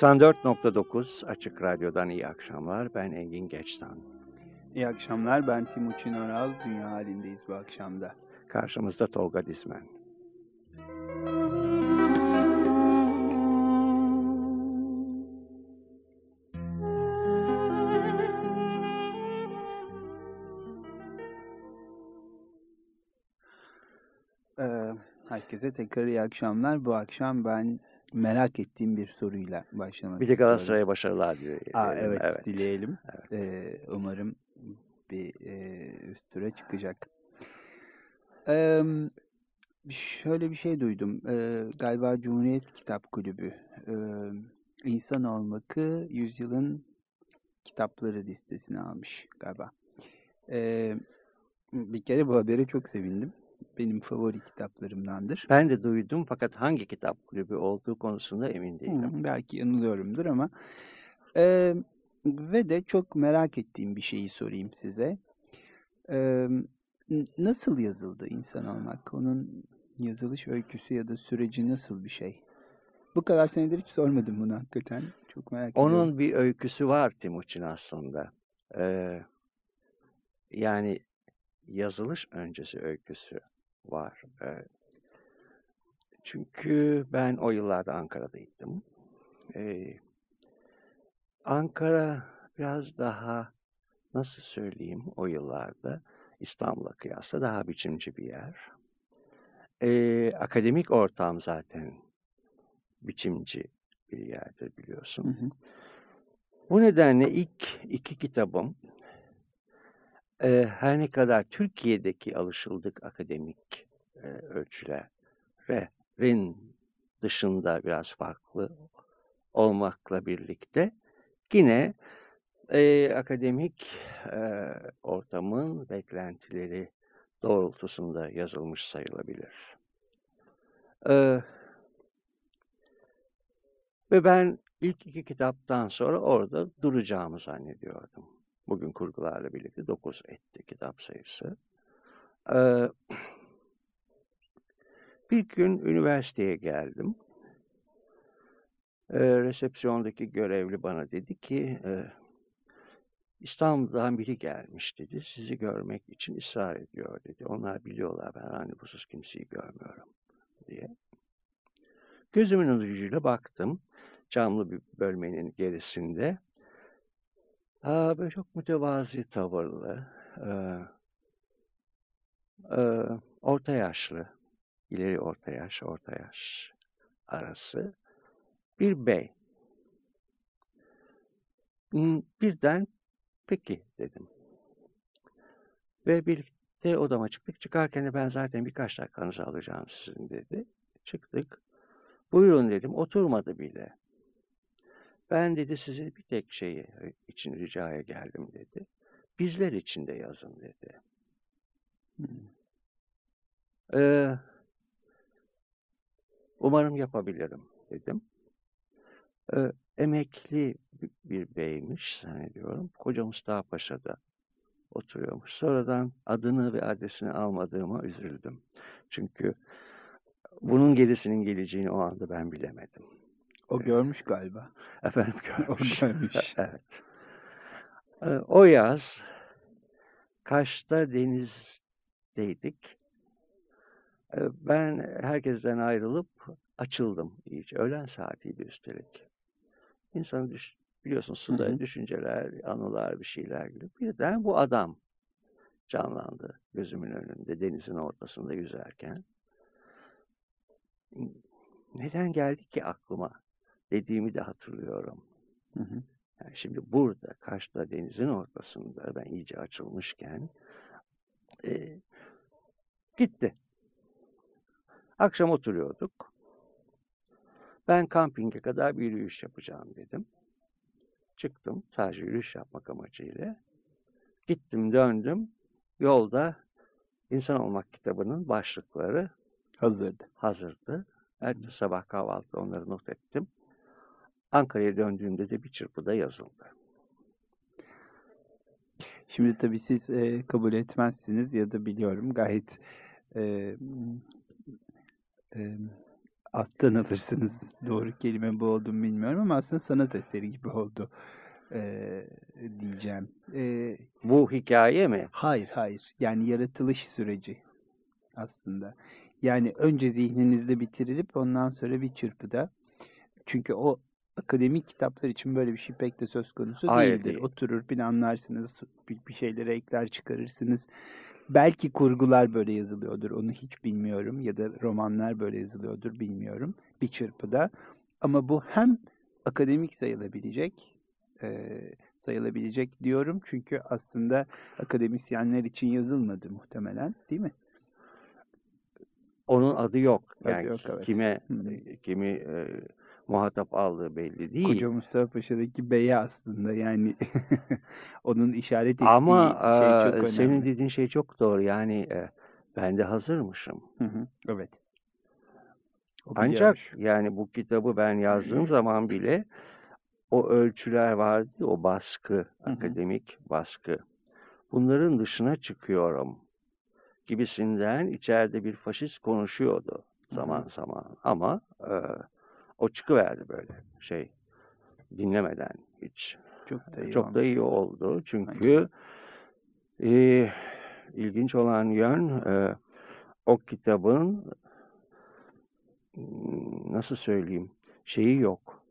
94.9 Açık Radyo'dan iyi akşamlar. Ben Engin Geçtan. İyi akşamlar. Ben Timuçin Oral. Dünya halindeyiz bu akşamda. Karşımızda Tolga Dizmen. Ee, herkese tekrar iyi akşamlar. Bu akşam ben merak ettiğim bir soruyla başlamak Bir de istiyorum. Galatasaray'a başarılar diliyorum. Aa, evet, evet. dileyelim. Evet. Ee, umarım bir e, üst tura çıkacak. Ee, şöyle bir şey duydum. Ee, galiba Cumhuriyet Kitap Kulübü e, İnsan Olmak'ı yüzyılın kitapları listesine almış galiba. Ee, bir kere bu habere çok sevindim. Benim favori kitaplarımdandır. Ben de duydum fakat hangi kitap kulübü olduğu konusunda emin değilim. Hı, belki yanılıyorumdur ama Ee, ve de çok merak ettiğim bir şeyi sorayım size. Ee, nasıl yazıldı insan olmak? Onun yazılış öyküsü ya da süreci nasıl bir şey? Bu kadar senedir hiç sormadım bunu hakikaten. Çok merak ediyorum. Onun bir öyküsü var Timuçin aslında. Ee, yani yazılış öncesi öyküsü var. Ee, çünkü ben o yıllarda Ankara'daydım. Ee, Ankara biraz daha nasıl söyleyeyim o yıllarda İstanbul'a kıyasla daha biçimci bir yer. Ee, akademik ortam zaten biçimci bir yerdir biliyorsun. Hı hı. Bu nedenle ilk iki kitabım e, her ne kadar Türkiye'deki alışıldık akademik e, ölçülerin dışında biraz farklı olmakla birlikte yine e, akademik e, ortamın beklentileri doğrultusunda yazılmış sayılabilir. E, ve ben ilk iki kitaptan sonra orada duracağımı zannediyordum. Bugün kurgularla birlikte 9 etti kitap sayısı. Ee, bir gün üniversiteye geldim. Ee, resepsiyondaki görevli bana dedi ki e, İstanbul'dan biri gelmiş dedi. Sizi görmek için ısrar ediyor dedi. Onlar biliyorlar ben randevusuz kimseyi görmüyorum diye. Gözümün ucuyla baktım camlı bir bölmenin gerisinde. Aa, böyle çok mütevazi tavırlı, e, e, orta yaşlı, ileri orta yaş, orta yaş arası bir bey. Hmm, Birden peki dedim. Ve birlikte odama çıktık. Çıkarken de ben zaten birkaç dakikanızı alacağım sizin dedi. Çıktık. Buyurun dedim. Oturmadı bile. Ben dedi size bir tek şeyi için ricaya geldim dedi. Bizler için de yazın dedi. Ee, umarım yapabilirim dedim. Ee, emekli bi- bir beymiş zannediyorum. Koca Mustafa Paşa'da oturuyormuş. Sonradan adını ve adresini almadığıma üzüldüm. Çünkü bunun gerisinin geleceğini o anda ben bilemedim. O görmüş galiba. Efendim O görmüş. görmüş. evet. Ee, O yaz Kaş'ta denizdeydik. Ee, Ben herkesten ayrılıp açıldım iyice. Öğlen saatiydi üstelik. İnsanı düş biliyorsun suda Hı hı. düşünceler, anılar, bir şeyler geliyor. Birden bu adam canlandı gözümün önünde denizin ortasında yüzerken. Neden geldi ki aklıma dediğimi de hatırlıyorum. Hı hı. Yani şimdi burada Kaş'ta denizin ortasında ben iyice açılmışken e, gitti. Akşam oturuyorduk. Ben kampinge kadar bir yürüyüş yapacağım dedim. Çıktım sadece yürüyüş yapmak amacıyla. Gittim döndüm. Yolda İnsan Olmak kitabının başlıkları Hazırdı. hazırdı. Ertesi sabah kahvaltıda onları not ettim. Ankara'ya döndüğümde de bir çırpıda yazıldı. Şimdi tabii siz e, kabul etmezsiniz ya da biliyorum gayet e, e, alttan alırsınız. Doğru kelime bu oldu mu bilmiyorum ama aslında sanat eseri gibi oldu e, diyeceğim. E, Bu hikaye mi? hayır hayır yani yaratılış süreci aslında. Yani önce zihninizde bitirilip ondan sonra bir çırpıda. Çünkü o akademik kitaplar için böyle bir şey pek de söz konusu Hayır, değildir. değil. Oturur planlarsınız, bir, bir şeylere ekler çıkarırsınız. Belki kurgular böyle yazılıyordur, onu hiç bilmiyorum. Ya da romanlar böyle yazılıyordur, bilmiyorum. Bir çırpıda. Ama bu hem akademik sayılabilecek, e, sayılabilecek diyorum. Çünkü aslında akademisyenler için yazılmadı muhtemelen, değil mi? Onun adı yok. Adı Yani yok, evet. kime hı. kimi e, muhatap aldığı belli değil. Koca Mustafa Paşa'daki beye aslında yani onun işaret ettiği Ama şey çok önemli. senin dediğin şey çok doğru. Yani e, ben de hazırmışım. Hı hı, Evet. O Ancak biliyormuş. yani bu kitabı ben yazdığım zaman bile o ölçüler vardı, o baskı, hı. akademik baskı. Bunların dışına çıkıyorum gibisinden içeride bir faşist konuşuyordu Hı hı. zaman zaman. Ama e, o çıkıverdi böyle şey dinlemeden hiç. Çok da iyi Çok da iyi oldu çünkü e, ilginç olan yön e, o kitabın nasıl söyleyeyim şeyi yok.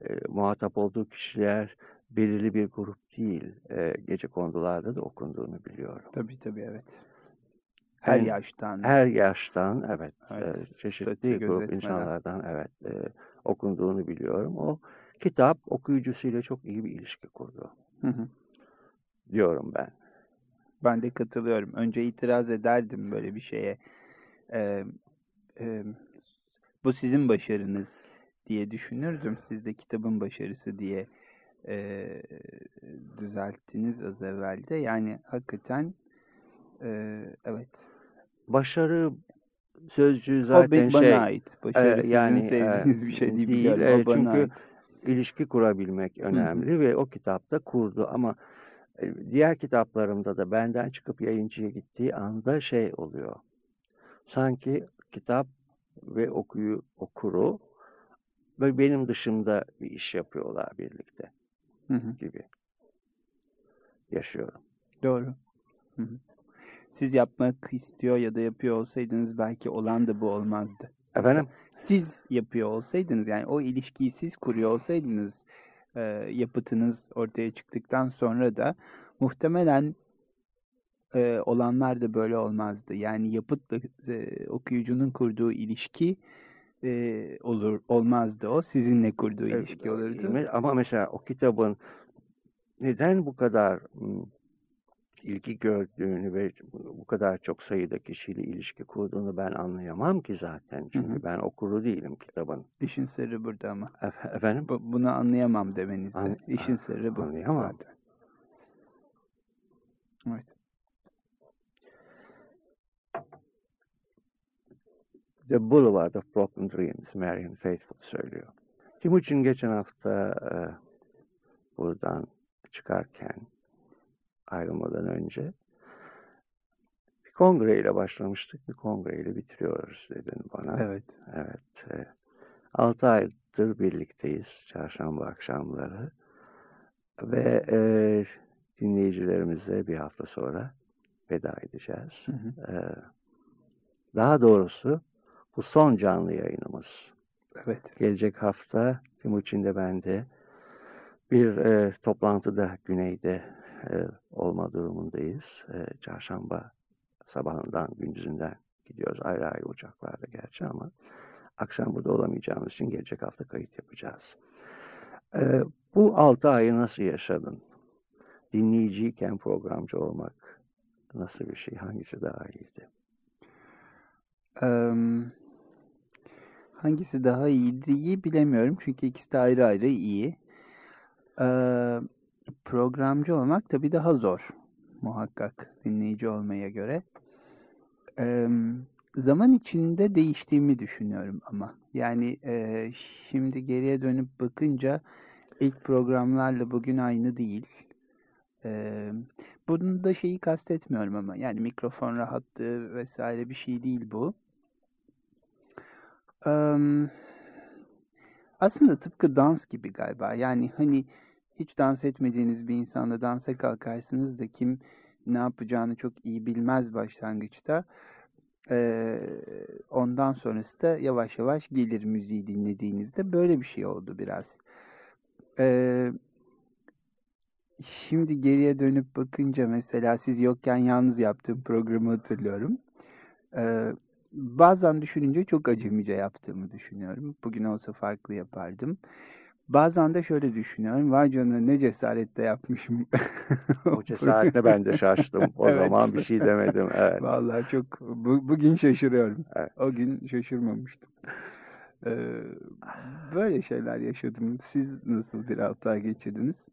E, muhatap olduğu kişiler belirli bir grup değil. E, gece kondularda da okunduğunu biliyorum. Tabii tabii evet. Her yaştan. her yaştan evet Evet. Çeşitli grup insanlardan evet e, okunduğunu biliyorum. O kitap okuyucusuyla çok iyi bir ilişki kurdu Hı hı. diyorum ben. Ben de katılıyorum. Önce itiraz ederdim böyle bir şeye. Ee, e, bu sizin başarınız diye düşünürdüm. Siz de kitabın başarısı diye e, düzelttiniz az evvelde. Yani hakikaten e, evet. Başarı sözcüğü O zaten bana şey ait. e, Başarı sizin yani e, sevdiğiniz bir şey değil değil e, O bana çünkü ait. ilişki kurabilmek Hı hı. önemli ve o kitapta kurdu ama e, diğer kitaplarımda da benden çıkıp yayıncıya gittiği anda şey oluyor. Sanki kitap ve okuyu okuru ve benim dışımda bir iş yapıyorlar birlikte Hı hı. gibi yaşıyorum. Doğru. Hı hı. Siz yapmak istiyor ya da yapıyor olsaydınız belki olan da bu olmazdı. Efendim? siz yapıyor olsaydınız yani o ilişkiyi siz kuruyor olsaydınız e, yapıtınız ortaya çıktıktan sonra da muhtemelen e, olanlar da böyle olmazdı. Yani yapıtla e, okuyucunun kurduğu ilişki e, olur olmazdı o. Sizinle kurduğu E, ilişki olurdu. Ama mesela o kitabın neden bu kadar ilgi gördüğünü ve bu kadar çok sayıda kişiyle ilişki kurduğunu ben anlayamam ki zaten. Hı Çünkü hı. ben okuru değilim kitabın. İşin sırrı burada ama. Ef- efendim? Bu- Bunu anlayamam demenizde. An- İşin sırrı bu anlayamam. zaten. Evet. The Boulevard of Broken Dreams, Marian Faithfull söylüyor. Timuçin geçen hafta e, buradan çıkarken ayrılmadan önce bir kongreyle başlamıştık, bir kongreyle bitiriyoruz dedin bana. Evet. Evet. E, 6 aydır birlikteyiz çarşamba akşamları ve e, dinleyicilerimize bir hafta sonra veda edeceğiz. Hı hı. E, daha doğrusu bu son canlı yayınımız. Evet. Gelecek hafta Timuçin de ben de bir e, toplantıda güneyde e, olma durumundayız. E, çarşamba sabahından gündüzünden gidiyoruz ayrı ayrı uçaklarda gerçi ama akşam burada olamayacağımız için gelecek hafta kayıt yapacağız. E, bu altı ayı nasıl yaşadın? Dinleyiciyken programcı olmak nasıl bir şey? Hangisi daha iyiydi? Em, hangisi daha iyiydi bilemiyorum. Çünkü ikisi de ayrı ayrı iyi. Eee, programcı olmak tabii daha zor. Muhakkak dinleyici olmaya göre. Em, zaman içinde değiştiğimi düşünüyorum ama. Yani e, şimdi geriye dönüp bakınca ilk programlarla bugün aynı değil. E, bunun da şeyi kastetmiyorum ama yani mikrofon rahatlığı vesaire bir şey değil bu. Em, aslında tıpkı dans gibi galiba. Yani hani hiç dans etmediğiniz bir insanla dansa kalkarsınız da kim ne yapacağını çok iyi bilmez başlangıçta. Ee, ondan sonrası da yavaş yavaş gelir müziği dinlediğinizde. Böyle bir şey oldu biraz. Ee, şimdi geriye dönüp bakınca mesela siz yokken yalnız yaptığım programı hatırlıyorum. Ee, bazen düşününce çok acemice yaptığımı düşünüyorum. Bugün olsa farklı yapardım. Bazen de şöyle düşünüyorum. Vay canına ne cesaretle yapmışım. O cesaretle ben de şaştım. O Evet. zaman bir şey demedim. Evet. Vallahi çok bu- bugün şaşırıyorum. Evet. O gün şaşırmamıştım. Ee, böyle şeyler yaşadım. Siz nasıl bir hafta geçirdiniz?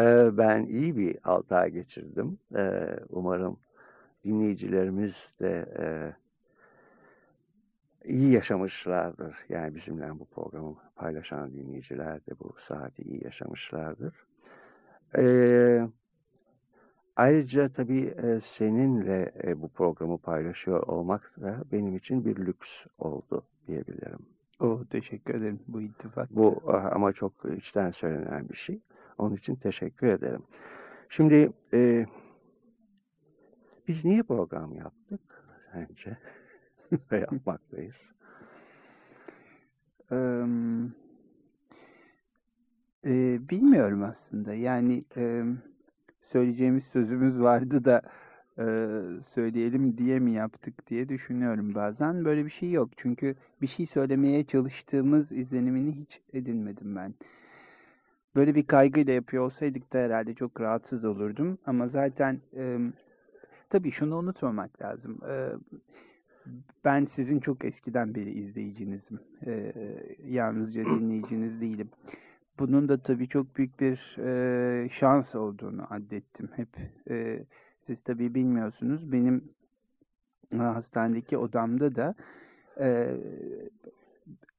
Ee, ben iyi bir altı ay geçirdim. Ee, umarım dinleyicilerimiz de e, iyi yaşamışlardır. Yani bizimle bu programı paylaşan dinleyiciler de bu saati iyi yaşamışlardır. Ee, ayrıca tabii seninle bu programı paylaşıyor olmak da benim için bir lüks oldu diyebilirim. Oh, teşekkür ederim bu iltifat. Bu ah, ama çok içten söylenen bir şey. Onun için teşekkür ederim. Şimdi e, biz niye program yaptık sence? Ve yapmaktayız. Em, e, bilmiyorum aslında. Yani em, söyleyeceğimiz sözümüz vardı da e, söyleyelim diye mi yaptık diye düşünüyorum bazen. Böyle bir şey yok. Çünkü bir şey söylemeye çalıştığımız izlenimini hiç edinmedim ben. Böyle bir kaygıyla yapıyor olsaydık da herhalde çok rahatsız olurdum. Ama zaten em, tabii şunu unutmamak lazım. E, ben sizin çok eskiden beri izleyicinizim. Ee, yalnızca dinleyiciniz değilim. Bunun da tabii çok büyük bir e, şans olduğunu addettim hep. E, siz tabii bilmiyorsunuz. Benim hastanedeki odamda da e,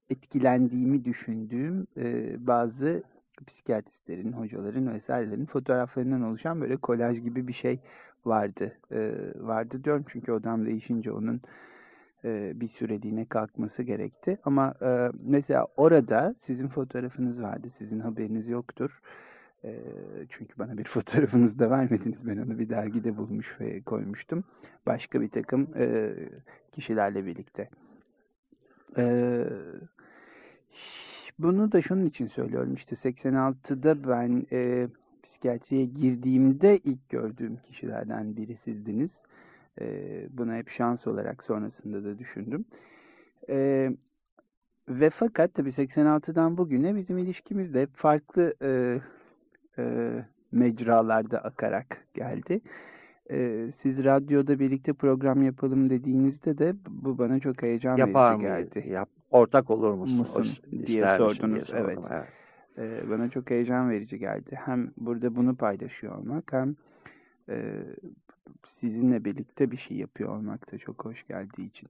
etkilendiğimi düşündüğüm e, bazı psikiyatristlerin, hocaların vesairelerin fotoğraflarından oluşan böyle kolaj gibi bir şey vardı. E, vardı diyorum çünkü odam değişince onun e, bir süreliğine kalkması gerekti. Ama e, mesela orada sizin fotoğrafınız vardı. Sizin haberiniz yoktur. E, çünkü bana bir fotoğrafınızı da vermediniz. Ben onu bir dergide bulmuş ve koymuştum. Başka bir takım e, kişilerle birlikte. E, bunu da şunun için söylüyorum. İşte 86'da ben e, psikiyatriye girdiğimde ilk gördüğüm kişilerden biri sizdiniz. Ee, Buna hep şans olarak sonrasında da düşündüm. Ee, ve fakat tabii 86'dan bugüne bizim ilişkimiz de hep farklı e, e, mecralarda akarak geldi. Ee, siz radyoda birlikte program yapalım dediğinizde de bu bana çok heyecan Yapar verici mıyız? geldi. Yap, ortak olur musun? Musun O- diye sordunuz, sordum, evet. evet. Ee, bana çok heyecan verici geldi. Hem burada bunu paylaşıyor olmak hem e, sizinle birlikte bir şey yapıyor olmak da çok hoş geldiği için.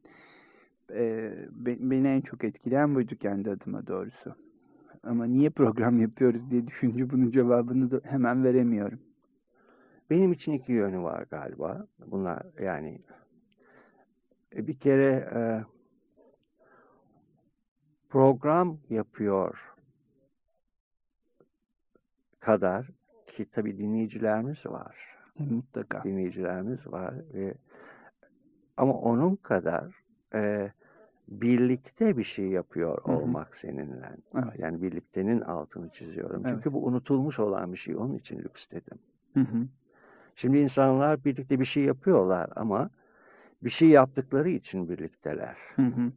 Be- beni en çok etkileyen buydu kendi adıma doğrusu. Ama niye program yapıyoruz diye düşünce bunun cevabını da hemen veremiyorum. Benim için iki yönü var galiba. Bunlar yani e, bir kere e, program yapıyor kadar ki tabii dinleyicilerimiz var. Mutlaka. Dinleyicilerimiz var ve ama onun kadar e, birlikte bir şey yapıyor Hı hı. olmak seninle. Evet. Yani birliktenin altını çiziyorum. Çünkü Evet. bu unutulmuş olan bir şey. Onun için lüks dedim. Hı hı. Şimdi insanlar birlikte bir şey yapıyorlar ama bir şey yaptıkları için birlikteler. Hı hı.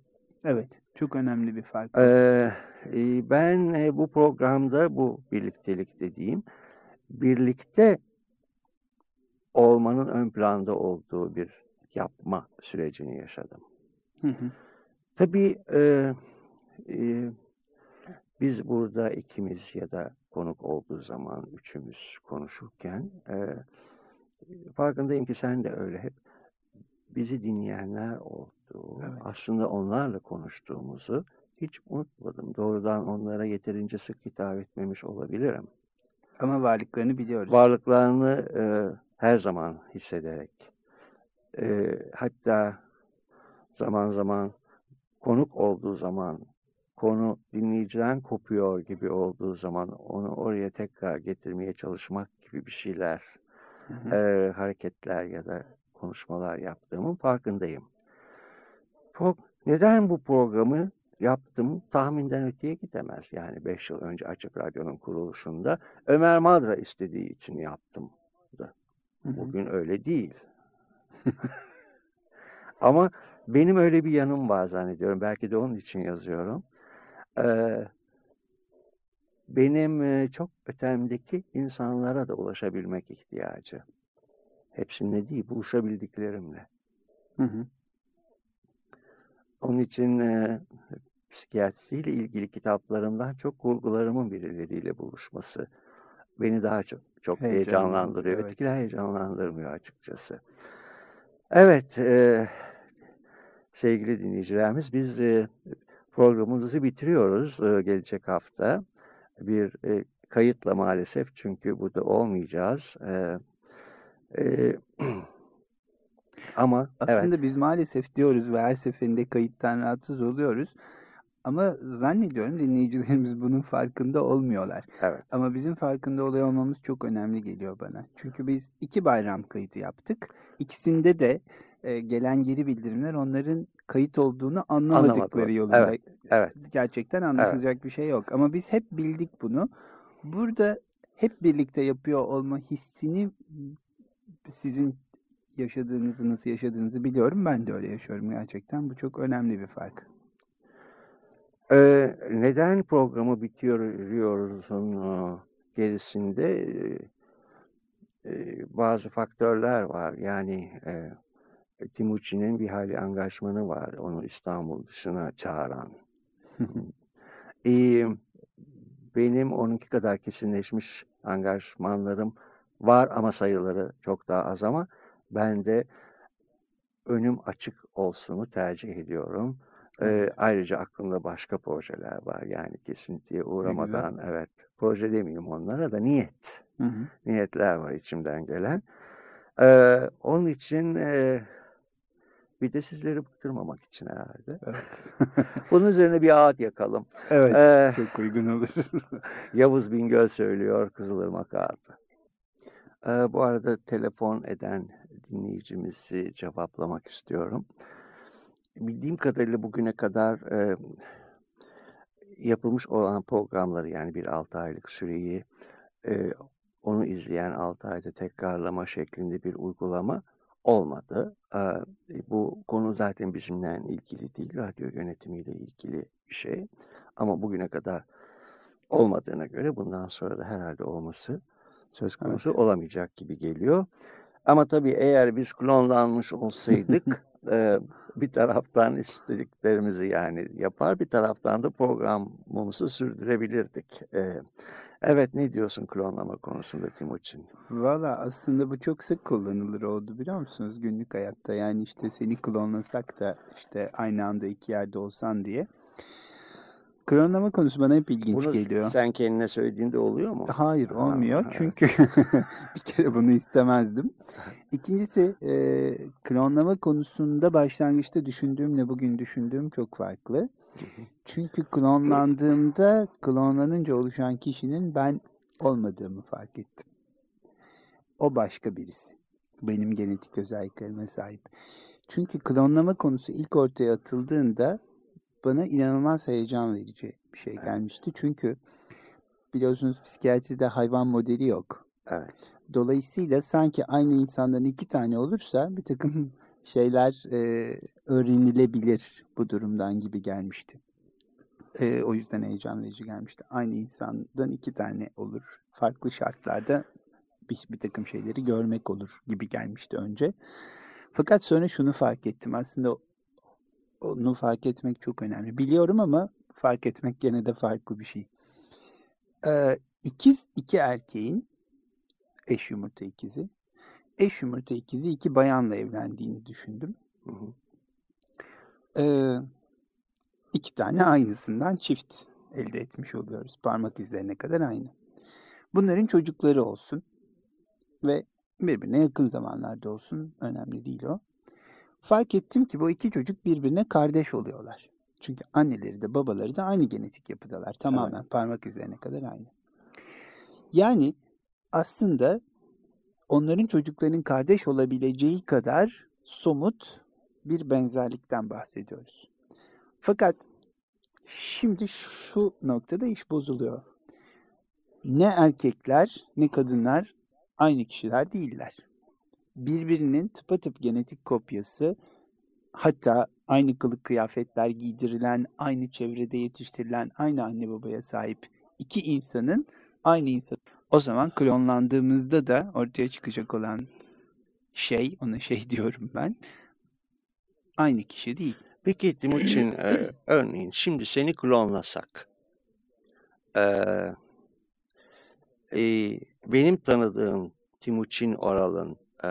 Evet. Çok önemli bir fark. Ee, e, ben e, bu programda bu birliktelik dediğim birlikte olmanın ön planda olduğu bir yapma sürecini yaşadım. Hı hı. Tabii e, e, biz burada ikimiz ya da konuk olduğu zaman üçümüz konuşurken e, farkındayım ki sen de öyle hep bizi dinleyenler oldu. Evet. Aslında onlarla konuştuğumuzu hiç unutmadım. Doğrudan onlara yeterince sık hitap etmemiş olabilirim. Ama varlıklarını biliyoruz. Varlıklarını e, her zaman hissederek e, hatta zaman zaman konuk olduğu zaman, konu dinleyiciden kopuyor gibi olduğu zaman onu oraya tekrar getirmeye çalışmak gibi bir şeyler, Hı hı. e, hareketler ya da konuşmalar yaptığımın farkındayım. Pro- neden bu programı yaptım tahminden öteye gidemez. Yani 5 yıl önce Açık Radyo'nun kuruluşunda Ömer Madra istediği için yaptım. Bugün öyle değil. Ama benim öyle bir yanım var zannediyorum. Belki de onun için yazıyorum. Ee, benim e, çok ötemdeki insanlara da ulaşabilmek ihtiyacı. Hepsinde değil, buluşabildiklerimle. Hı hı. Onun için e, psikiyatriyle ilgili kitaplarımdan çok kurgularımın birileriyle buluşması beni daha çok çok Heyecanlandırıyor, evet. Ötekiler heyecanlandırmıyor açıkçası. Evet, e, sevgili dinleyicilerimiz biz e, programımızı bitiriyoruz e, gelecek hafta. Bir e, kayıtla maalesef çünkü burada olmayacağız. E, e, ama evet, Aslında biz maalesef diyoruz ve her seferinde kayıttan rahatsız oluyoruz. Ama zannediyorum dinleyicilerimiz bunun farkında olmuyorlar. evet, Ama bizim farkında oluyor olmamız çok önemli geliyor bana. Çünkü biz iki bayram kayıtı yaptık. İkisinde de e, gelen geri bildirimler onların kayıt olduğunu anlamadıkları Anlamadılar. yolunda. Evet, evet. Gerçekten anlaşılacak bir şey yok. Ama biz hep bildik bunu. Burada hep birlikte yapıyor olma hissini sizin yaşadığınızı, nasıl yaşadığınızı biliyorum. Ben de öyle yaşıyorum gerçekten. Bu çok önemli bir fark. Ee, neden programı bitiriyoruzun gerisinde e, bazı faktörler var. Yani e, Timuçin'in bir hali angajmanı var. Onu İstanbul dışına çağıran. Ee, benim onunki kadar kesinleşmiş angajmanlarım var ama sayıları çok daha az ama ben de önüm açık olsunu tercih ediyorum. Evet. ayrıca aklımda başka projeler var. Yani kesintiye uğramadan evet proje demeyeyim onlara da niyet. Hı hı. Niyetler var içimden gelen. Ee, onun için e, bir de sizleri bıktırmamak için herhalde. Evet. Bunun üzerine bir ağıt yakalım. evet. Ee, Çok uygun olur. Yavuz Bingöl söylüyor Kızılırmak ağıtı. Ee, bu arada telefon eden dinleyicimizi cevaplamak istiyorum. Bildiğim kadarıyla bugüne kadar e, yapılmış olan programları yani bir 6 aylık süreyi e, onu izleyen 6 ayda tekrarlama şeklinde bir uygulama olmadı. Ee, bu konu zaten bizimle ilgili değil, radyo yönetimiyle ilgili bir şey. Ama bugüne kadar olmadığına göre bundan sonra da herhalde olması söz konusu Evet. olamayacak gibi geliyor. Ama tabii eğer biz klonlanmış olsaydık e, bir taraftan istediklerimizi yani yapar bir taraftan da programımızı sürdürebilirdik. E, evet ne diyorsun klonlama konusunda Timuçin? Valla aslında bu çok sık kullanılır oldu biliyor musunuz günlük hayatta. Yani işte seni klonlasak da işte aynı anda iki yerde olsan diye. Klonlama konusu bana hep ilginç Bunu geliyor. sen kendine söylediğinde oluyor mu? Hayır Ha, olmuyor ha. çünkü bir kere bunu istemezdim. İkincisi e, klonlama konusunda başlangıçta düşündüğümle bugün düşündüğüm çok farklı. Çünkü klonlandığımda klonlanınca oluşan kişinin ben olmadığımı fark ettim. O başka birisi. Benim genetik özelliklerime sahip. Çünkü klonlama konusu ilk ortaya atıldığında bana inanılmaz heyecan verici bir şey gelmişti. Çünkü biliyorsunuz psikiyatride hayvan modeli yok. Evet. Dolayısıyla sanki aynı insandan iki tane olursa bir takım şeyler e, öğrenilebilir bu durumdan gibi gelmişti. E, o yüzden heyecan verici gelmişti. Aynı insandan iki tane olur. Farklı şartlarda bir, bir takım şeyleri görmek olur gibi gelmişti önce. Fakat sonra şunu fark ettim. Aslında onu fark etmek çok önemli. Biliyorum ama fark etmek gene de farklı bir şey. Ee, ikiz iki erkeğin eş yumurta ikizi. Eş yumurta ikizi iki bayanla evlendiğini düşündüm. Hı hı. Ee, iki tane aynısından çift elde etmiş oluyoruz. Parmak izlerine kadar aynı. Bunların çocukları olsun ve birbirine yakın zamanlarda olsun. Önemli değil o. Fark ettim ki bu iki çocuk birbirine kardeş oluyorlar. Çünkü anneleri de babaları da aynı genetik yapıdalar. Tamamen parmak izlerine kadar aynı. Yani aslında onların çocukların kardeş olabileceği kadar somut bir benzerlikten bahsediyoruz. Fakat şimdi şu noktada iş bozuluyor. Ne erkekler ne kadınlar aynı kişiler değiller. Birbirinin tıpatıp genetik kopyası hatta aynı kılık kıyafetler giydirilen, aynı çevrede yetiştirilen, aynı anne babaya sahip iki insanın aynı insan. O zaman klonlandığımızda da ortaya çıkacak olan şey, ona şey diyorum ben, aynı kişi değil. Peki Timuçin, e, örneğin şimdi seni klonlasak, e, e, benim tanıdığım Timuçin Oral'ın e,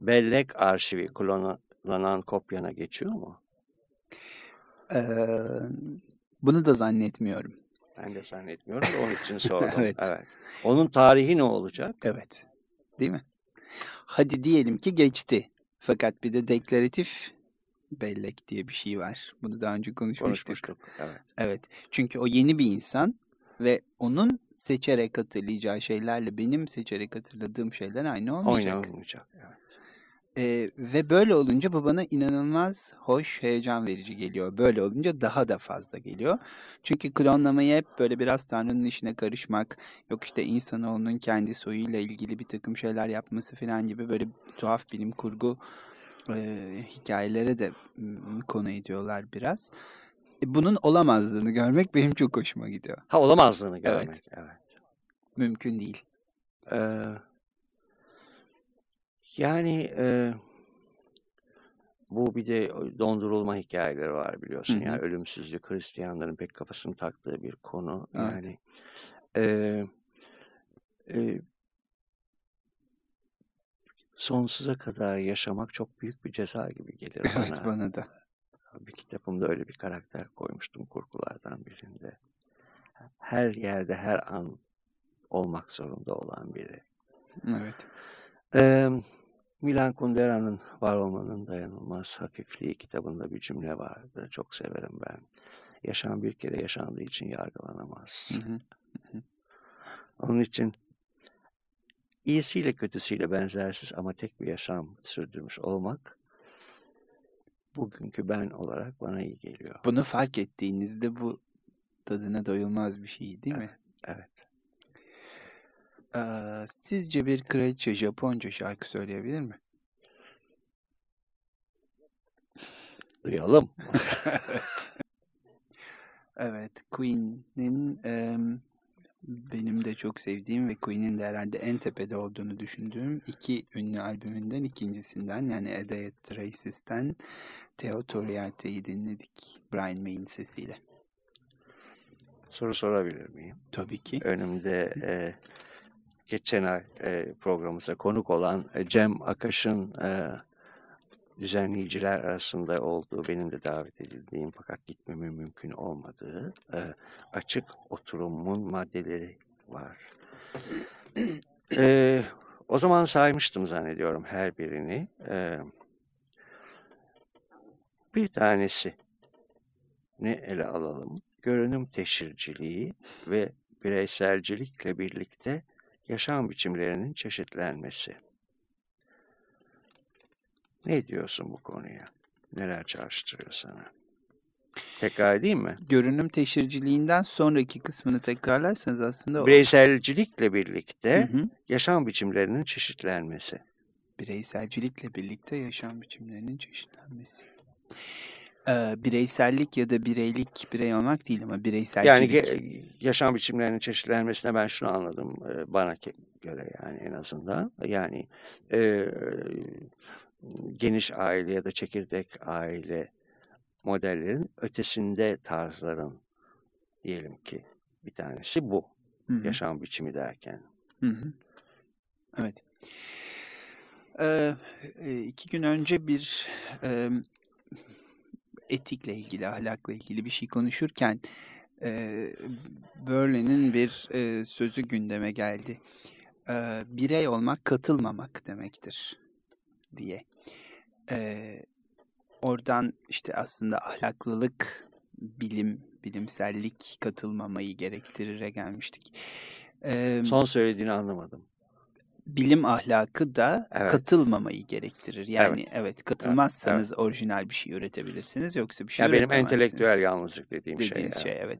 bellek arşivi klonlanan kopyana geçiyor mu? Ee, bunu da zannetmiyorum. Ben de zannetmiyorum da onun için sordum. Evet. evet. Onun tarihi ne olacak? Evet. Değil mi? Hadi diyelim ki geçti. Fakat bir de deklaratif bellek diye bir şey var. Bunu daha önce konuşmuştuk. Konuşmuştuk. Evet. Evet. Çünkü o yeni bir insan ve onun seçerek hatırlayacağı şeylerle benim seçerek hatırladığım şeyler aynı olmayacak. Oynanmayacak. Evet. Ee, ve böyle olunca bu bana inanılmaz hoş, heyecan verici geliyor. Böyle olunca daha da fazla geliyor. Çünkü klonlamayı hep böyle biraz Tanrı'nın işine karışmak, yok işte insanoğlunun kendi soyuyla ilgili bir takım şeyler yapması falan gibi böyle tuhaf bilim kurgu e, hikayelere de konu ediyorlar biraz. Bunun olamazlığını görmek benim çok hoşuma gidiyor. Ha olamazlığını görmek. Evet. Mümkün değil. Ee, yani e, bu bir de dondurulma hikayeleri var biliyorsun. Hı hı. Yani ölümsüzlük Hristiyanların pek kafasını taktığı bir konu. Evet. Yani e, e, sonsuza kadar yaşamak çok büyük bir ceza gibi gelir Evet bana. bana da. Bir kitabımda öyle bir karakter koymuştum kurgulardan birinde. Her yerde her an olmak zorunda olan biri. Evet. Ee, Milan Kundera'nın Var Olmanın Dayanılmaz Hafifliği kitabında bir cümle vardı. Çok severim ben. Yaşam bir kere yaşandığı için yargılanamaz. Hı hı. Onun için iyisiyle kötüsüyle benzersiz ama tek bir yaşam sürdürmüş olmak bugünkü ben olarak bana iyi geliyor. Bunu fark ettiğinizde bu tadına doyulmaz bir şey değil mi? Evet. Ee, sizce bir kraliçe Japonca şarkı söyleyebilir mi? Duyalım. Evet, Queen'in em, benim de çok sevdiğim ve Queen'in de herhalde en tepede olduğunu düşündüğüm iki ünlü albümünden ikincisinden yani A Day at Races'ten Teo Toriarte'yi dinledik Brian May'in sesiyle. Soru sorabilir miyim? Tabii ki. Önümde e, geçen ay e, programımıza konuk olan e, Cem Akaş'ın e, düzenleyiciler arasında olduğu, benim de davet edildiğim fakat gitmemin mümkün olmadığı e, açık oturumun maddeleri var. E, o zaman saymıştım zannediyorum her birini. E, bir tanesi ne ele alalım? Görünüm teşhirciliği ve bireyselcilikle birlikte yaşam biçimlerinin çeşitlenmesi. Ne diyorsun bu konuya? Neler çağrıştırıyor sana? Tekrar edeyim mi? Görünüm teşhirciliğinden sonraki kısmını tekrarlarsanız aslında o. Bireyselcilikle birlikte Hı hı. yaşam biçimlerinin çeşitlenmesi. Bireyselcilikle birlikte yaşam biçimlerinin çeşitlenmesi. Ee, bireysellik ya da bireylik birey olmak değil ama Yani bireyselcilik. ge- yaşam biçimlerinin çeşitlenmesine ben şunu anladım e, bana göre yani en azından. Yani e, geniş aile ya da çekirdek aile modellerin ötesinde tarzların diyelim ki bir tanesi bu Hı hı. yaşam biçimi derken. Hı hı. Evet. Ee, iki gün önce bir e, etikle ilgili, ahlakla ilgili bir şey konuşurken e, Berlin'in bir e, sözü gündeme geldi. E, birey olmak katılmamak demektir diye. E, oradan işte aslında ahlaklılık bilim, bilimsellik katılmamayı gerektirire gelmiştik. Ee, Son söylediğini anlamadım. bilim ahlakı da Evet. katılmamayı gerektirir. Yani evet, katılmazsanız orijinal bir şey üretebilirsiniz yoksa bir şey Ya benim entelektüel yalnızlık dediğim şey. Dediğiniz şey, evet.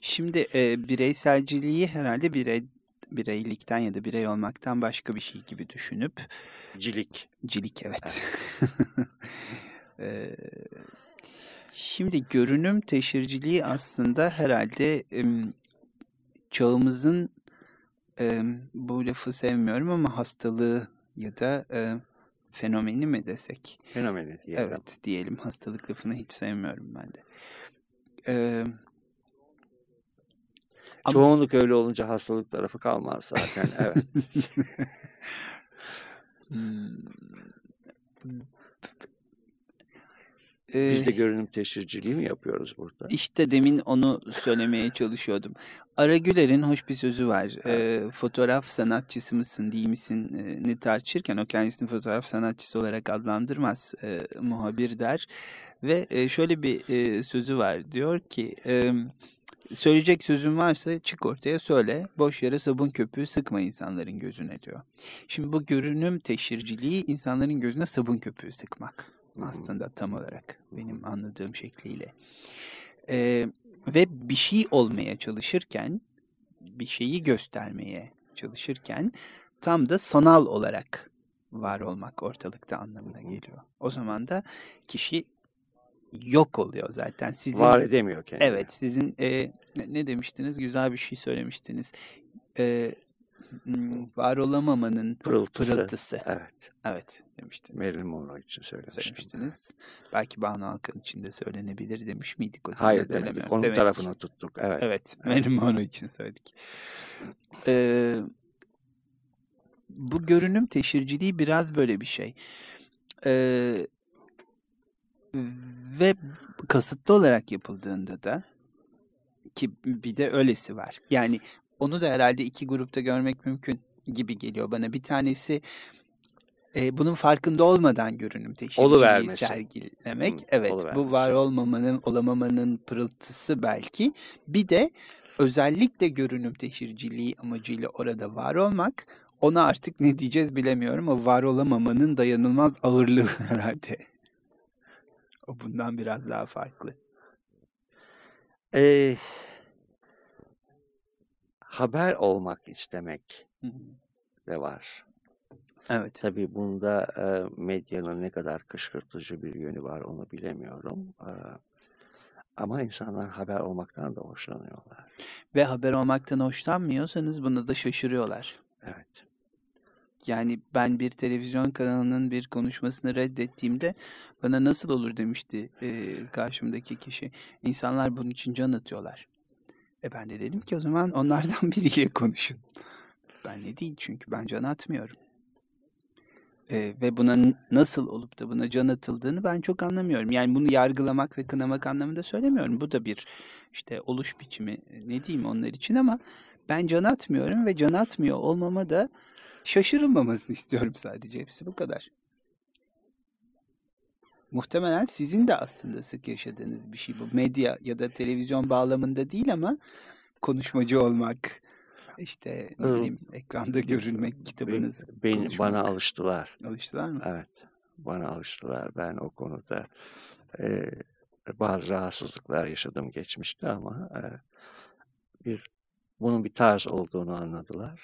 Şimdi e, bireyselciliği herhalde birey bireylikten ya da birey olmaktan başka bir şey gibi düşünüp Cilik. cilik evet. Şimdi görünüm teşhirciliği aslında herhalde çağımızın bu lafı sevmiyorum ama hastalığı ya da fenomeni mi desek? Fenomeni diyelim. Evet diyelim hastalık lafını hiç sevmiyorum ben de. Ama- Çoğunluk öyle olunca hastalık tarafı kalmaz zaten. Evet. Hmm. Biz de Ee, görünüm teşhirciliği mi yapıyoruz burada? İşte demin onu söylemeye çalışıyordum. Ara Güler'in hoş bir sözü var. Ee, fotoğraf sanatçısı mısın değil misin e, ne tartışırken o kendisini fotoğraf sanatçısı olarak adlandırmaz. E, muhabir der. Ve e, şöyle bir e, sözü var. Diyor ki e, söyleyecek sözün varsa çık ortaya söyle. Boş yere sabun köpüğü sıkma insanların gözüne diyor. Şimdi bu görünüm teşhirciliği insanların gözüne sabun köpüğü sıkmak aslında tam olarak benim anladığım şekliyle. Ee, ve bir şey olmaya çalışırken, bir şeyi göstermeye çalışırken tam da sanal olarak var olmak ortalıkta anlamına geliyor. O zaman da kişi yok oluyor zaten. Sizin Var edemiyor kendini. Evet, sizin e, ne demiştiniz? Güzel bir şey söylemiştiniz. E, m, var olamamanın Pırıltısı. pırıltısı. Evet. Evet, demiştiniz. Marilyn Monroe için söylemiştim. söylemiştiniz. Belki Banu Alkan için de söylenebilir demiş miydik o zaman? Hayır demedik. Onun Demedik. tarafını tuttuk. Evet. Evet, Marilyn Monroe için söyledik. Ee, bu görünüm teşhirciliği biraz böyle bir şey. Ee, ve kasıtlı olarak yapıldığında da ki bir de öylesi var. Yani onu da herhalde iki grupta görmek mümkün gibi geliyor bana. Bir tanesi e, bunun farkında olmadan görünüm teşhirciliği Oluvermesi. sergilemek. Hı, evet, bu var olmamanın, olamamanın pırıltısı belki. Bir de özellikle görünüm teşhirciliği amacıyla orada var olmak. Ona artık ne diyeceğiz bilemiyorum. O var olamamanın dayanılmaz ağırlığı herhalde. O bundan biraz daha farklı. Ee, haber olmak istemek Hı hı. de var. Evet. Tabii bunda e, medyanın ne kadar kışkırtıcı bir yönü var onu bilemiyorum. E, ama insanlar haber olmaktan da hoşlanıyorlar. Ve haber olmaktan hoşlanmıyorsanız buna da şaşırıyorlar. Evet. Yani ben bir televizyon kanalının bir konuşmasını reddettiğimde bana nasıl olur demişti e, karşımdaki kişi. İnsanlar bunun için can atıyorlar. E ben de dedim ki o zaman onlardan biriyle konuşun. Ben ne değil çünkü ben can atmıyorum. E, ve buna nasıl olup da buna can atıldığını ben çok anlamıyorum. Yani bunu yargılamak ve kınamak anlamında söylemiyorum. Bu da bir işte oluş biçimi e, ne diyeyim onlar için ama ben can atmıyorum ve can atmıyor olmama da şaşırılmamasını istiyorum sadece. Hepsi bu kadar. Muhtemelen sizin de aslında sık yaşadığınız bir şey bu. Medya ya da televizyon bağlamında değil ama konuşmacı olmak, işte ne bileyim ekranda görünmek, kitabınız Ben, konuşmak. bana alıştılar. alıştılar mı? Evet. Bana alıştılar. Ben o konuda e, bazı rahatsızlıklar yaşadım geçmişte ama e, bir bunun bir tarz olduğunu anladılar.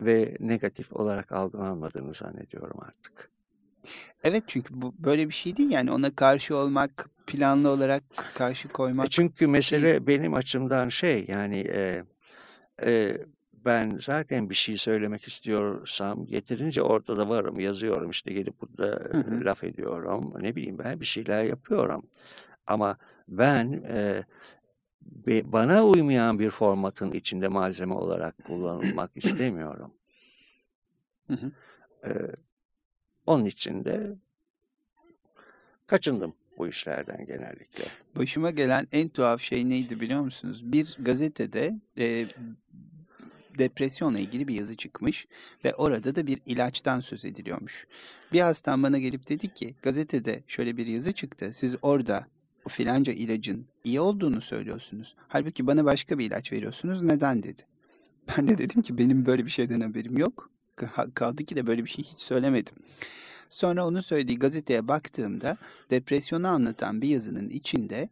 Ve negatif olarak algılanmadığını zannediyorum artık. Evet çünkü bu böyle bir şey değil yani ona karşı olmak, planlı olarak karşı E koymak. Çünkü mesele benim açımdan şey yani e, e, ben zaten bir şey söylemek istiyorsam yeterince ortada varım, yazıyorum işte gelip burada Hı hı. laf ediyorum, ne bileyim ben bir şeyler yapıyorum. Ama ben e, bana uymayan bir formatın içinde malzeme olarak kullanılmak istemiyorum. Hı hı. E, onun için de kaçındım bu işlerden genellikle. Başıma gelen en tuhaf şey neydi biliyor musunuz? Bir gazetede e, depresyonla ilgili bir yazı çıkmış ve orada da bir ilaçtan söz ediliyormuş. Bir hastam bana gelip dedi ki gazetede şöyle bir yazı çıktı. Siz orada filanca ilacın iyi olduğunu söylüyorsunuz. Halbuki bana başka bir ilaç veriyorsunuz. Neden dedi. Ben de dedim ki benim böyle bir şeyden haberim yok. Kaldı ki de böyle bir şey hiç söylemedim. Sonra onun söylediği gazeteye baktığımda depresyonu anlatan bir yazının içinde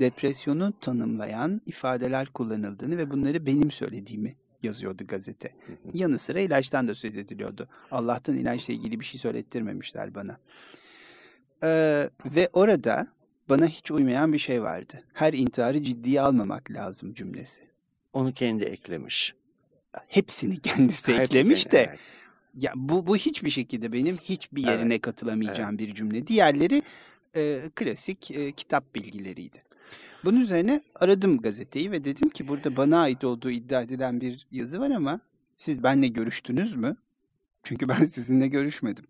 depresyonu tanımlayan ifadeler kullanıldığını ve bunları benim söylediğimi yazıyordu gazete. Yanı sıra ilaçtan da söz ediliyordu. Allah'tan ilaçla ilgili bir şey söylettirmemişler bana. Ee, ve orada bana hiç uymayan bir şey vardı. Her intiharı ciddiye almamak lazım cümlesi. Onu kendi eklemiş. Hepsini kendisi Hep- eklemiş de evet. ya bu bu hiçbir şekilde benim hiçbir Evet, yerine katılamayacağım bir cümle. Diğerleri e, klasik e, kitap bilgileriydi. Bunun üzerine aradım gazeteyi ve dedim ki burada bana ait olduğu iddia edilen bir yazı var ama siz benle görüştünüz mü? Çünkü ben sizinle görüşmedim.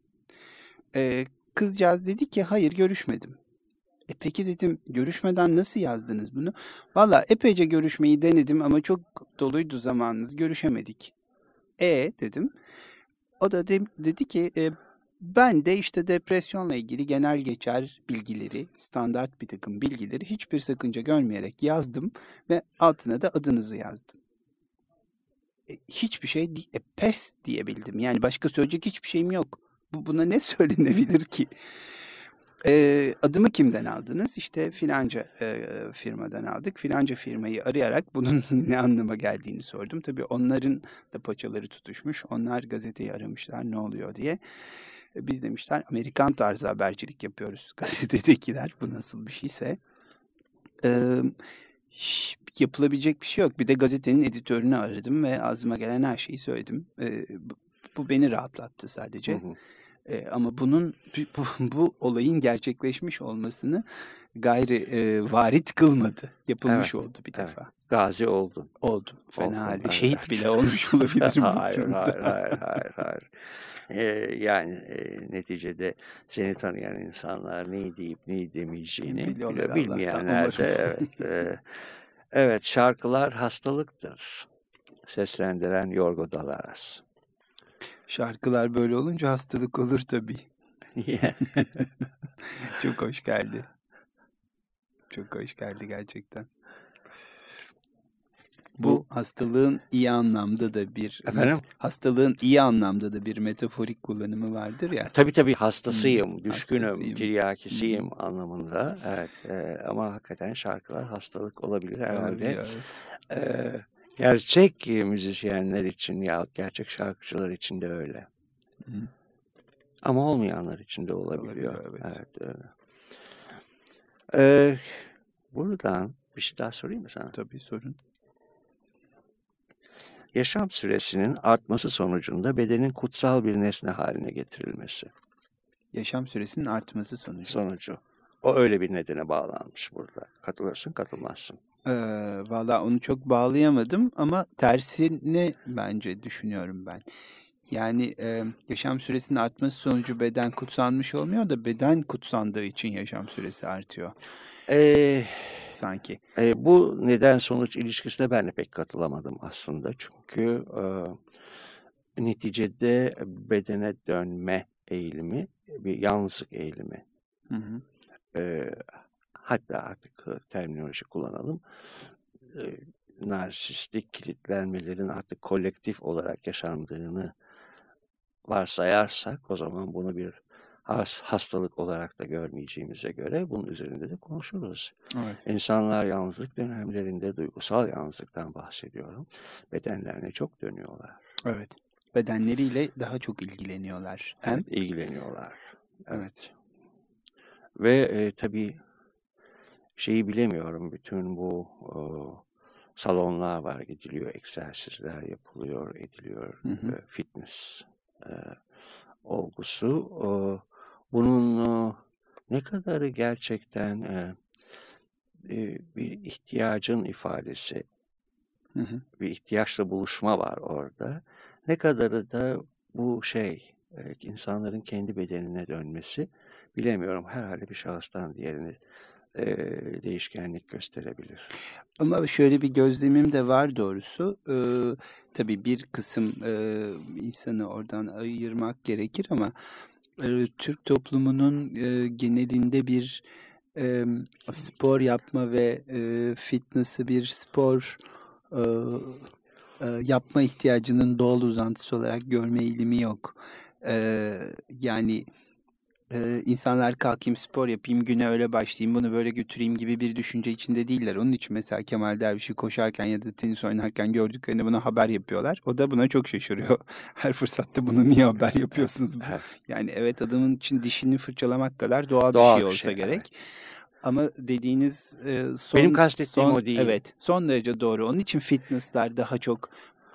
E, kızcağız dedi ki hayır görüşmedim. E peki dedim görüşmeden nasıl yazdınız bunu? Valla epeyce görüşmeyi denedim ama çok doluydu zamanınız görüşemedik. E dedim. O da de- dedi ki e, ben de işte depresyonla ilgili genel geçer bilgileri, standart bir takım bilgileri hiçbir sakınca görmeyerek yazdım ve altına da adınızı yazdım. E, hiçbir şey e, pes diyebildim. Yani başka söyleyecek hiçbir şeyim yok. Bu buna ne söylenebilir ki? E, adımı kimden aldınız? İşte filanca e, firmadan aldık. Filanca firmayı arayarak bunun ne anlama geldiğini sordum. Tabii onların da paçaları tutuşmuş. Onlar gazeteyi aramışlar ne oluyor diye. E, Biz demişler Amerikan tarzı habercilik yapıyoruz gazetedekiler. Bu nasıl bir şeyse. Ş- yapılabilecek bir şey yok. Bir de gazetenin editörünü aradım ve ağzıma gelen her şeyi söyledim. Bu, bu beni rahatlattı sadece. Hı hı. Ee, ama bunun bu, bu olayın gerçekleşmiş olmasını gayri e, varit kılmadı. Yapılmış oldu bir evet. defa. Gazi oldun. Oldu. Fena Oldum, halde. evet. Şehit bile olmuş olabilirim bu hayır, durumda. hayır, hayır, hayır, hayır. Ee, yani e, neticede seni tanıyan insanlar ne deyip ne demeyeceğini Biliyorlar Bilmeyenler de evet. e, evet şarkılar hastalıktır. Seslendiren Yorgo Dalaras. Şarkılar böyle olunca hastalık olur tabii. Çok hoş geldi. Çok hoş geldi gerçekten. Bu Bu hastalığın iyi anlamda da bir Efendim? hastalığın iyi anlamda da bir metaforik kullanımı vardır ya. tabii tabii hastasıyım, düşkünüm, hastasıyım. tiryakisiyim anlamında. Evet e, ama hakikaten şarkılar hastalık olabilir herhalde. Olabiliyor, evet. Ee, gerçek müzisyenler için ya gerçek şarkıcılar için de öyle. Hı. Ama olmayanlar için de olabiliyor. Olabiliyor, evet. evet. öyle. Ee, buradan bir şey daha sorayım mı sana? Tabii sorun. Yaşam süresinin artması sonucunda bedenin kutsal bir nesne haline getirilmesi Yaşam süresinin artması sonucu. sonucu. O öyle bir nedene bağlanmış burada. Katılırsın, katılmazsın. Ee, Valla onu çok bağlayamadım ama tersini bence düşünüyorum ben. Yani e, yaşam süresinin artması sonucu beden kutsanmış olmuyor da beden kutsandığı için yaşam süresi artıyor Ee, sanki. E, bu neden sonuç ilişkisine ben de pek katılamadım aslında. Çünkü e, neticede bedene dönme eğilimi bir yalnızlık eğilimi. Hı hı. E, hatta artık terminoloji kullanalım. E, narsistik kilitlenmelerin artık kolektif olarak yaşandığını varsayarsak o zaman bunu bir has- hastalık olarak da görmeyeceğimize göre bunun üzerinde de konuşuruz. Evet. İnsanlar yalnızlık dönemlerinde duygusal yalnızlıktan bahsediyorum. Bedenlerine çok dönüyorlar. Evet. Bedenleriyle daha çok ilgileniyorlar. Hem Evet, ilgileniyorlar. Evet. Ve e, tabii şeyi bilemiyorum. Bütün bu e, salonlar var, gidiliyor, egzersizler yapılıyor, ediliyor, Hı hı. e, fitness e, olgusu. E, bunun e, ne kadarı gerçekten e, e, bir ihtiyacın ifadesi, Hı hı. bir ihtiyaçla buluşma var orada. Ne kadarı da bu şey, e, insanların kendi bedenine dönmesi bilemiyorum. Herhalde bir şahıstan diğerine e, değişkenlik gösterebilir. Ama şöyle bir gözlemim de var doğrusu. Ee, tabii bir kısım e, insanı oradan ayırmak gerekir ama e, Türk toplumunun e, genelinde bir e, spor yapma ve e, fitness'ı bir spor e, e, yapma ihtiyacının doğal uzantısı olarak görme eğilimi yok. E, yani e, insanlar kalkayım spor yapayım güne öyle başlayayım bunu böyle götüreyim gibi bir düşünce içinde değiller. Onun için mesela Kemal Derviş'i koşarken ya da tenis oynarken gördüklerinde buna haber yapıyorlar. O da buna çok şaşırıyor. Her fırsatta bunu niye haber yapıyorsunuz? Yani evet adamın için dişini fırçalamak kadar doğal, Doğal bir bir şey olsa şey, gerek. evet. Ama dediğiniz e, son, Benim kastettiğim son- o değil. Evet, son derece doğru. Onun için fitnessler daha çok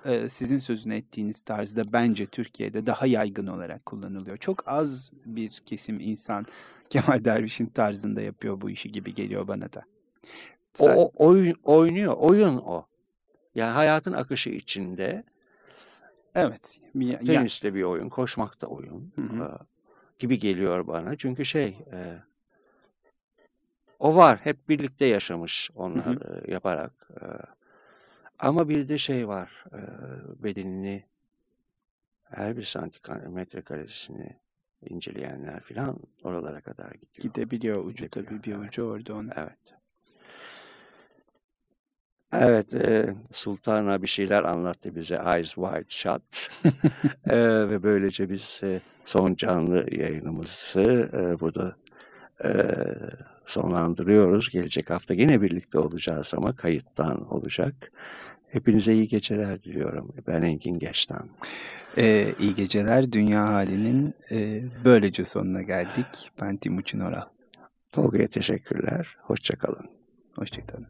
e, sizin sözünü ettiğiniz tarzda bence Türkiye'de daha yaygın olarak kullanılıyor. Çok az bir kesim insan Kemal Derviş'in tarzında yapıyor bu işi gibi geliyor bana da. O, Sa- o oyun oynuyor. Oyun o. Yani hayatın akışı içinde evet. Ya- ya- tenis de bir oyun, koşmak da oyun Hı hı. e, gibi geliyor bana. Çünkü şey e, o var. Hep birlikte yaşamış onlar e, yaparak. E, ama bir de şey var. E, bedenini her bir santimetre karesini inceleyenler falan oralara kadar gidiyor. gidebiliyor ucu Gidebiliyor, tabii bir evet. ucu orada onun. Evet. Evet, e, Sultana bir şeyler anlattı bize Eyes Wide Shut. E, ve böylece biz e, son canlı yayınımızı e, burada e, sonlandırıyoruz. Gelecek hafta yine birlikte olacağız ama kayıttan olacak. Hepinize iyi geceler diliyorum. Ben Engin Geçtan. Ee, iyi geceler. Dünya halinin e, böylece sonuna geldik. Ben Timuçin Oral. Tolga'ya teşekkürler. Hoşçakalın. Hoşçakalın.